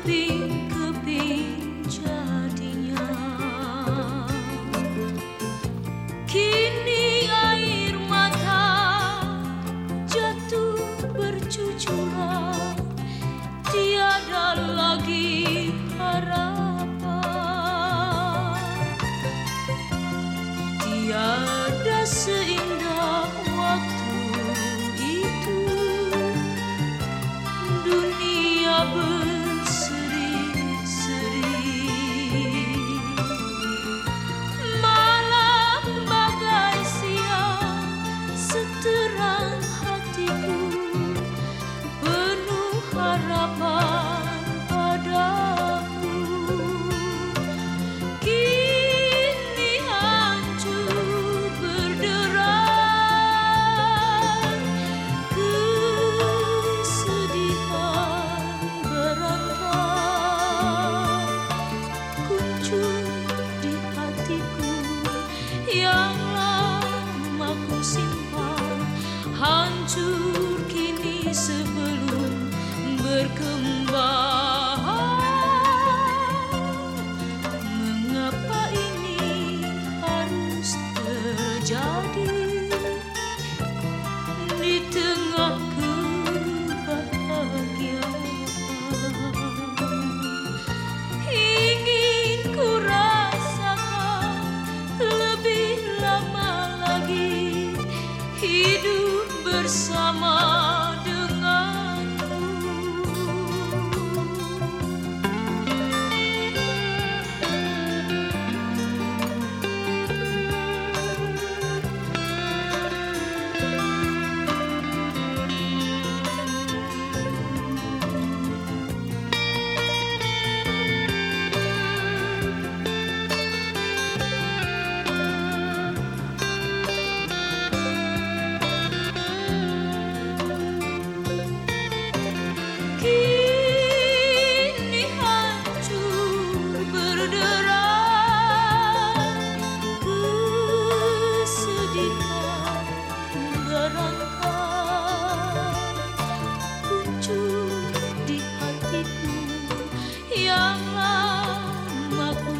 keping-keping jadinya. Kini Hancur kini sebelum berkembang. Mengapa ini harus terjadi? Di tengah kebahagiaan Ingin ku rasakan lebih lama lagi hidup bersama denganmu.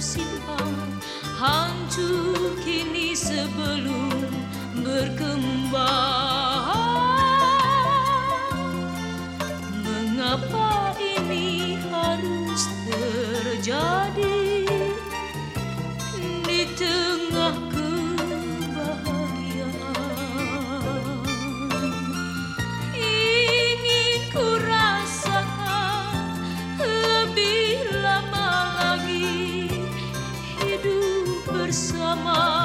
simpan. Hancur kini sebelum berkembang. bersama